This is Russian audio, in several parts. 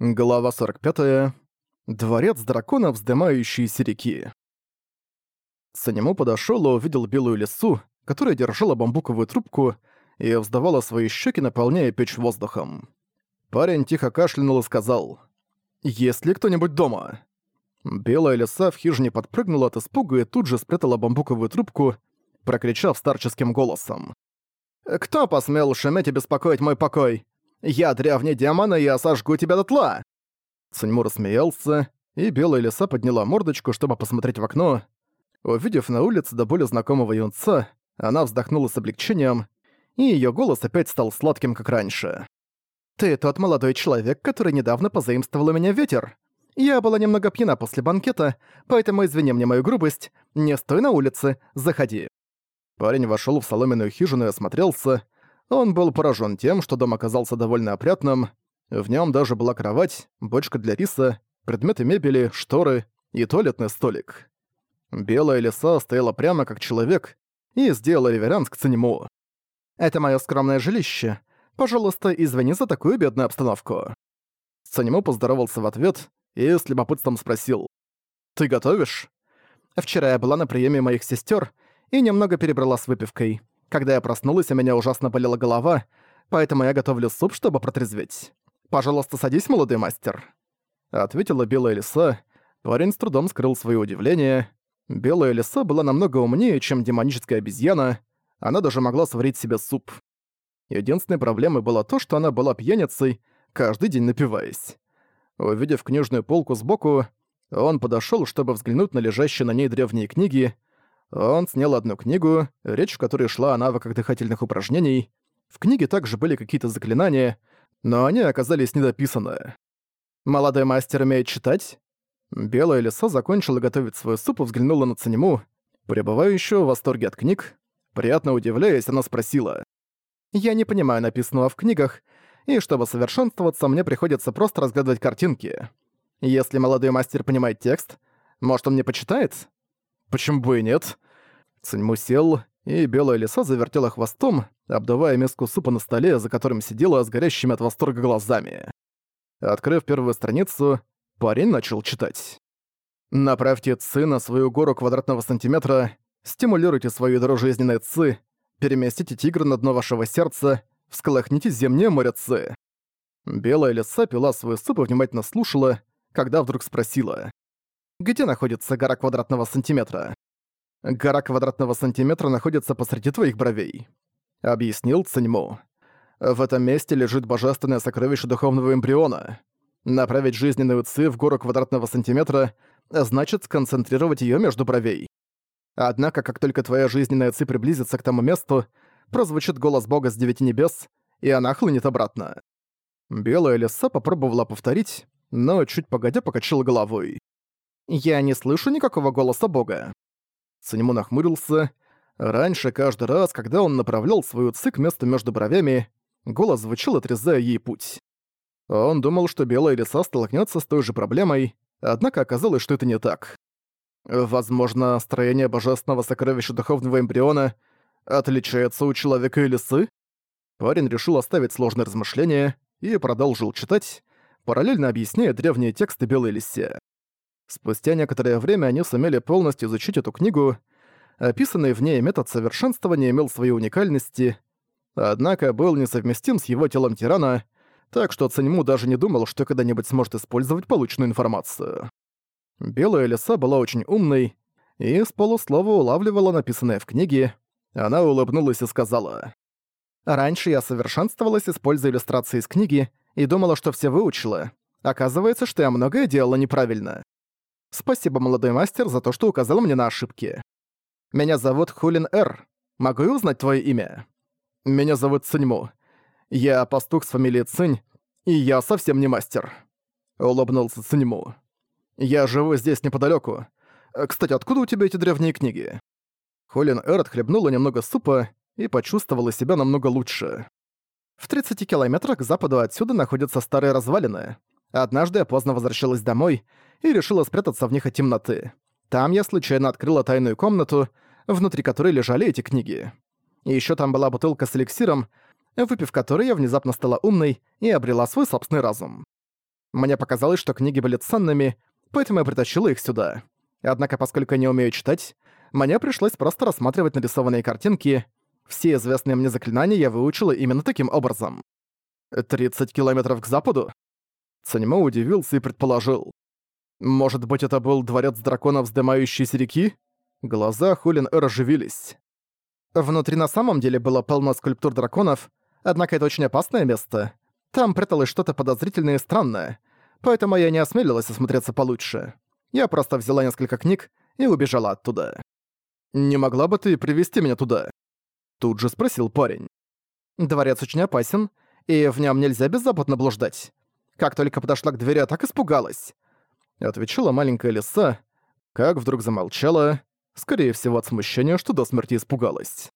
Глава 45. Дворец дракона, вздымающиеся реки. Санему подошёл и увидел белую лису, которая держала бамбуковую трубку и вздавала свои щеки, наполняя печь воздухом. Парень тихо кашлянул и сказал «Есть ли кто-нибудь дома?» Белая лиса в хижине подпрыгнула от испуга и тут же спрятала бамбуковую трубку, прокричав старческим голосом. «Кто посмел шуметь и беспокоить мой покой? Я древний демон, и я сожгу тебя дотла!» Циньму рассмеялся, и белая лиса подняла мордочку, чтобы посмотреть в окно. Увидев на улице до боли знакомого юнца, она вздохнула с облегчением, и её голос опять стал сладким, как раньше. «Ты тот молодой человек, который недавно позаимствовал у меня ветер. Я была немного пьяна после банкета, поэтому извини мне мою грубость. Не стой на улице, заходи». Парень вошёл в соломенную хижину и осмотрелся, он был поражен тем, что дом оказался довольно опрятным. В нем даже была кровать, бочка для риса, предметы мебели, шторы и туалетный столик. Белая лиса стояла прямо как человек и сделала реверанс к Цинему. «Это мое скромное жилище. Пожалуйста, извини за такую бедную обстановку». Цинему поздоровался в ответ и с любопытством спросил. «Ты готовишь?» «Вчера я была на приеме моих сестер и немного перебрала с выпивкой. Когда я проснулась, у меня ужасно болела голова, поэтому я готовлю суп, чтобы протрезветь. Пожалуйста, садись, молодой мастер». Ответила белая лиса. Парень с трудом скрыл свое удивление. Белая лиса была намного умнее, чем демоническая обезьяна. Она даже могла сварить себе суп. Единственной проблемой было то, что она была пьяницей, каждый день напиваясь. Увидев книжную полку сбоку, он подошёл, чтобы взглянуть на лежащие на ней древние книги, он снял одну книгу, речь в которой шла о навыках дыхательных упражнений. В книге также были какие-то заклинания, но они оказались недописаны. «Молодой мастер умеет читать?» Белая лиса закончила готовить свой суп и взглянула на Цанему, пребывающую в восторге от книг. Приятно удивляясь, она спросила. «Я не понимаю написанного в книгах, и чтобы совершенствоваться, мне приходится просто разгадывать картинки. Если молодой мастер понимает текст, может, он мне почитает?» Почему бы и нет? Циньму сел, и белая лиса завертела хвостом, обдавая миску супа на столе, за которым сидела с горящими от восторга глазами. Открыв первую страницу, парень начал читать. «Направьте ци на свою гору квадратного сантиметра, стимулируйте свою ядро жизненной ци, переместите тигра на дно вашего сердца, всколыхните зимнее море ци». Белая лиса пила свой суп и внимательно слушала, когда вдруг спросила. Где находится гора квадратного сантиметра? Гора квадратного сантиметра находится посреди твоих бровей. Объяснил Циньму. В этом месте лежит божественное сокровище духовного эмбриона. Направить жизненную ци в гору квадратного сантиметра значит сконцентрировать ее между бровей. Однако, как только твоя жизненная ци приблизится к тому месту, прозвучит голос бога с девяти небес, и она хлынет обратно. Белая лиса попробовала повторить, но чуть погодя покачала головой. «Я не слышу никакого голоса бога». Санему нахмурился. Раньше, каждый раз, когда он направлял свою цик месту между бровями, голос звучал, отрезая ей путь. Он думал, что белая лиса столкнется с той же проблемой, однако оказалось, что это не так. Возможно, строение божественного сокровища духовного эмбриона отличается у человека и лисы? Парень решил оставить сложные размышления и продолжил читать, параллельно объясняя древние тексты белой лисе. Спустя некоторое время они сумели полностью изучить эту книгу. Описанный в ней метод совершенствования имел свои уникальности, однако был несовместим с его телом тирана, так что Циньму даже не думал, что когда-нибудь сможет использовать полученную информацию. Белая лиса была очень умной и с полуслова улавливала написанное в книге. Она улыбнулась и сказала. «Раньше я совершенствовалась, используя иллюстрации из книги, и думала, что все выучила. Оказывается, что я многое делала неправильно. Спасибо, молодой мастер, за то, что указал мне на ошибки. Меня зовут Хулин Эр. Могу я узнать твое имя? Меня зовут Циньму. Я пастух с фамилией Цинь, и я совсем не мастер. Улыбнулся Циньму. Я живу здесь неподалеку. Кстати, откуда у тебя эти древние книги? Хулин Эр отхлебнула немного супа и почувствовала себя намного лучше. В 30 километрах к западу отсюда находятся старые развалины. Однажды я поздно возвращалась домой и решила спрятаться в них от темноты. Там я случайно открыла тайную комнату, внутри которой лежали эти книги. И ещё там была бутылка с эликсиром, выпив которой я внезапно стала умной и обрела свой собственный разум. Мне показалось, что книги были ценными, поэтому я притащила их сюда. Однако, поскольку я не умею читать, мне пришлось просто рассматривать нарисованные картинки. Все известные мне заклинания я выучила именно таким образом. 30 километров к западу? Цанимо удивился и предположил. Может быть, это был дворец драконов, вздымающийся реки? Глаза Хулин Эр оживились. Внутри на самом деле было полно скульптур драконов, однако это очень опасное место. Там пряталось что-то подозрительное и странное, поэтому я не осмелилась осмотреться получше. Я просто взяла несколько книг и убежала оттуда. «Не могла бы ты привести меня туда?» Тут же спросил парень. «Дворец очень опасен, и в нем нельзя беззаботно блуждать. Как только подошла к двери, я так испугалась». Отвечала маленькая лиса, как вдруг замолчала, скорее всего от смущения, что до смерти испугалась.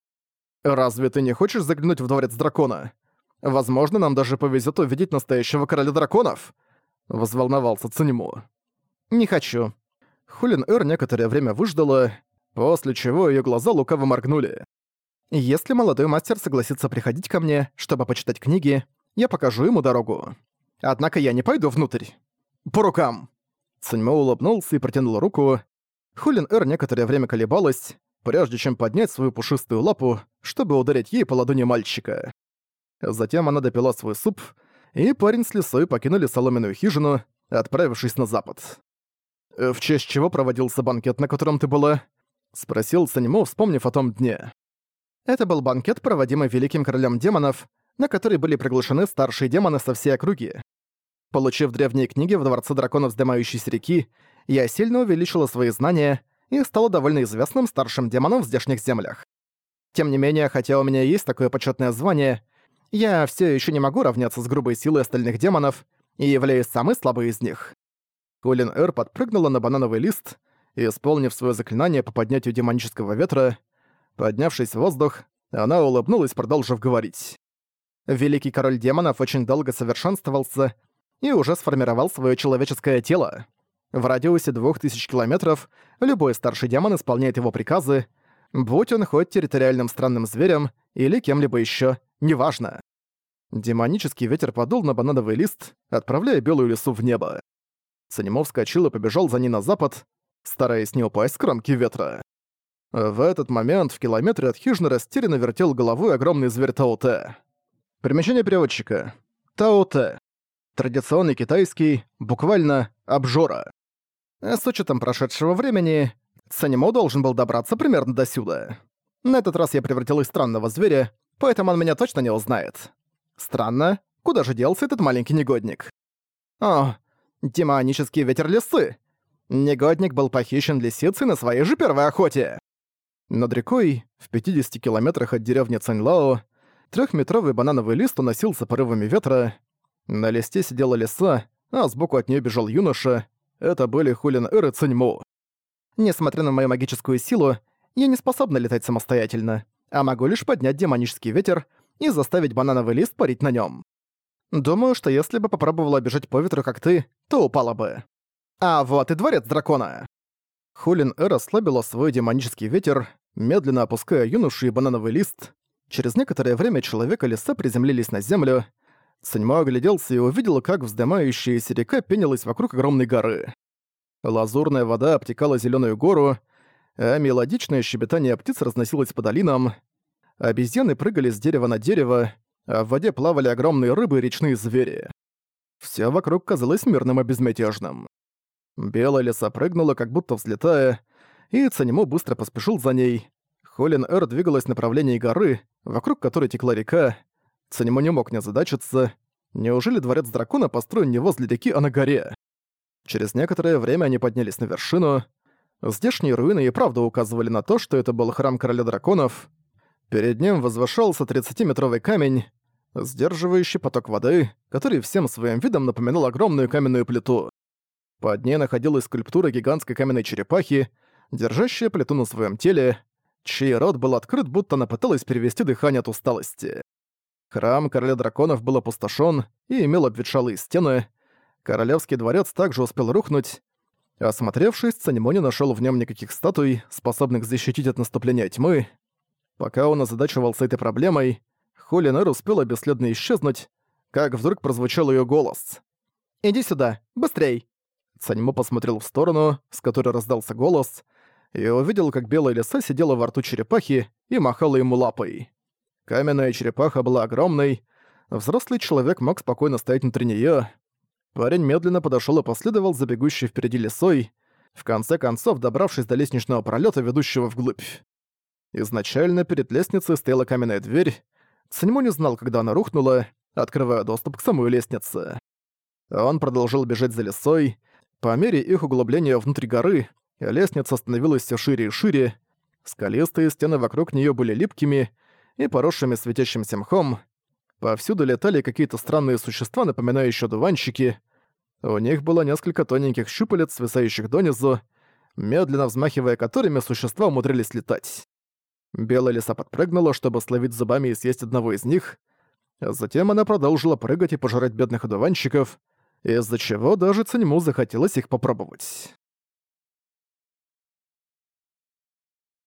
«Разве ты не хочешь заглянуть в дворец дракона? Возможно, нам даже повезет увидеть настоящего короля драконов!» Возволновался Циньму. «Не хочу». Хулин Эр некоторое время выждала, после чего ее глаза лукаво моргнули. «Если молодой мастер согласится приходить ко мне, чтобы почитать книги, я покажу ему дорогу. Однако я не пойду внутрь. По рукам!» Циньмо улыбнулся и протянул руку. Хулин Эр некоторое время колебалась, прежде чем поднять свою пушистую лапу, чтобы ударить ей по ладони мальчика. Затем она допила свой суп, и парень с лисой покинули соломенную хижину, отправившись на запад. «В честь чего проводился банкет, на котором ты была?» — спросил Санимо, вспомнив о том дне. Это был банкет, проводимый великим королем демонов, на который были приглашены старшие демоны со всей округи. Получив древние книги в Дворце Драконов Вздымающейся реки, я сильно увеличила свои знания и стала довольно известным старшим демоном в здешних землях. Тем не менее, хотя у меня есть такое почетное звание, я все еще не могу равняться с грубой силой остальных демонов и являюсь самой слабой из них. Колин Эр подпрыгнула на банановый лист и, исполнив свое заклинание по поднятию демонического ветра, поднявшись в воздух, она улыбнулась, продолжив говорить. Великий король демонов очень долго совершенствовался и уже сформировал свое человеческое тело. В радиусе двух тысяч километров любой старший демон исполняет его приказы, будь он хоть территориальным странным зверем или кем-либо еще, неважно. Демонический ветер подул на банановый лист, отправляя белую лису в небо. Санимов вскочил и побежал за ней на запад, стараясь не упасть с кромки ветра. В этот момент в километре от хижины растерянно вертел головой огромный зверь Тауте. Примечание переводчика. Тауте. Традиционный китайский, буквально «обжора». С учетом прошедшего времени, Санимо должен был добраться примерно до сюда. На этот раз я превратилась в странного зверя, поэтому он меня точно не узнает. Странно, куда же делся этот маленький негодник? О, демонический ветер лисы. Негодник был похищен лисицей на своей же первой охоте. Над рекой, в 50 километрах от деревни Цаньлао, трехметровый банановый лист уносился порывами ветра. На листе сидела лиса, а сбоку от нее бежал юноша, это были Хулин Эр и Циньму. Несмотря на мою магическую силу, я не способна летать самостоятельно, а могу лишь поднять демонический ветер и заставить банановый лист парить на нем. Думаю, что если бы попробовала бежать по ветру, как ты, то упала бы. А вот и дворец дракона. Хулин Эр ослабила свой демонический ветер, медленно опуская юношу и банановый лист. Через некоторое время человек и лиса приземлились на землю, Саньмо огляделся и увидел, как вздымающаяся река пенилась вокруг огромной горы. Лазурная вода обтекала зеленую гору, а мелодичное щебетание птиц разносилось по долинам. Обезьяны прыгали с дерева на дерево, а в воде плавали огромные рыбы и речные звери. Всё вокруг казалось мирным и безмятежным. Белая лиса прыгнула, как будто взлетая, и Цанимо быстро поспешил за ней. Холин Эр двигалась в направлении горы, вокруг которой текла река, Цанимо не мог не озадачиться. Неужели дворец дракона построен не возле реки, а на горе? Через некоторое время они поднялись на вершину. Здешние руины и правда указывали на то, что это был храм короля драконов. Перед ним возвышался 30-метровый камень, сдерживающий поток воды, который всем своим видом напоминал огромную каменную плиту. Под ней находилась скульптура гигантской каменной черепахи, держащая плиту на своем теле, чей рот был открыт, будто она пыталась перевести дыхание от усталости. Храм короля драконов был опустошен и имел обветшалые стены. Королевский дворец также успел рухнуть. Осмотревшись, Цанимо не нашёл в нем никаких статуй, способных защитить от наступления тьмы. Пока он озадачивался этой проблемой, Холинер успела бесследно исчезнуть, как вдруг прозвучал ее голос. Иди сюда, быстрей!» Саньмо посмотрел в сторону, с которой раздался голос, и увидел, как белая лиса сидела во рту черепахи и махала ему лапой. Каменная черепаха была огромной, взрослый человек мог спокойно стоять внутри неё. Парень медленно подошёл и последовал за бегущей впереди лисой, в конце концов добравшись до лестничного пролёта, ведущего вглубь. Изначально перед лестницей стояла каменная дверь. Циньмо не знал, когда она рухнула, открывая доступ к самой лестнице. Он продолжил бежать за лесой. По мере их углубления внутрь горы, лестница становилась все шире и шире. Скалистые стены вокруг нее были липкими и поросшими светящимся мхом. Повсюду летали какие-то странные существа, напоминающие дуванчики. У них было несколько тоненьких щупалец, свисающих донизу, медленно взмахивая которыми существа умудрились летать. Белая лиса подпрыгнула, чтобы словить зубами и съесть одного из них. Затем она продолжила прыгать и пожирать бедных одуванчиков, из-за чего даже Циньму захотелось их попробовать.